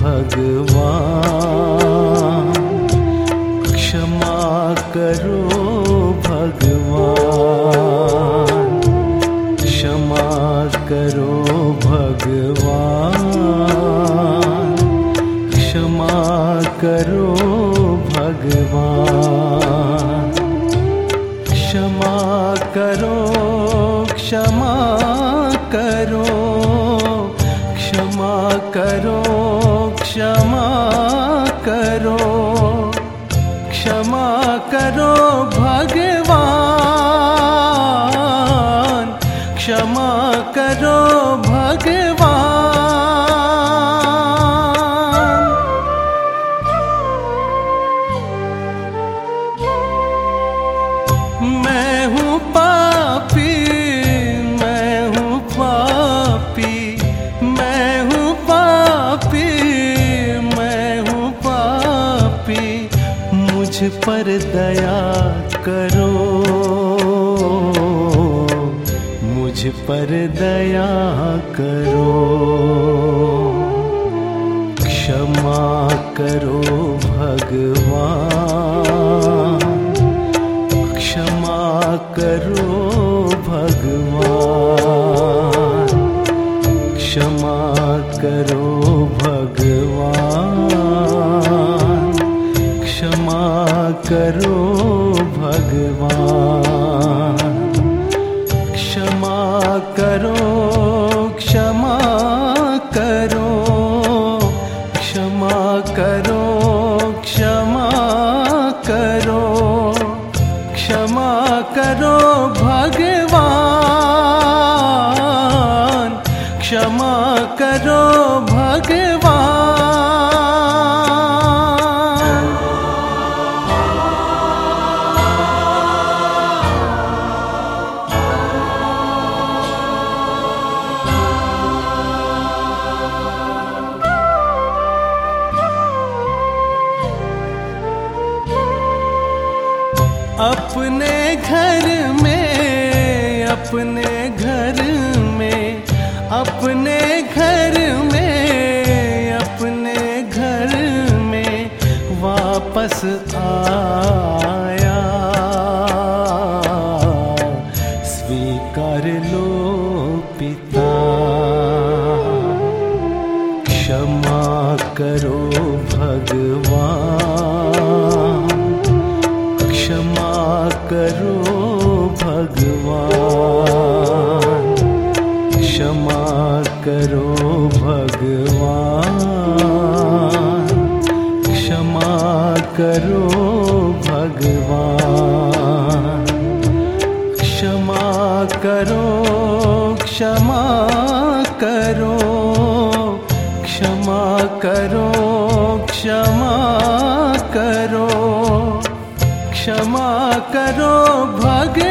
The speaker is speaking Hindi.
भगवान। क्षमा करो भगवान। क्षमा करो भगवान। क्षमा करो भगवान। क्षमा करो क्षमा करो। क्षमा क्षमा करो भगवान। मैं हूँ पापी, मैं हूँ पापी, मैं हूँ पापी, मैं हूँ पापी। मुझ पर दया करो। मुझ पर दया करो। क्षमा करो भगवान। क्षमा करो भगवान। क्षमा करो भगवान। क्षमा करो करो क्षमा करो क्षमा करो क्षमा करो क्षमा करो भगवान क्षमा करो अपने घर में, अपने घर में, अपने घर में, अपने घर में वापस आया। स्वीकार लो पिता, क्षमा करो। करो भगवान क्षमा करो भगवान क्षमा करो भगवान क्षमा करो क्षमा क्षमा करो भगवान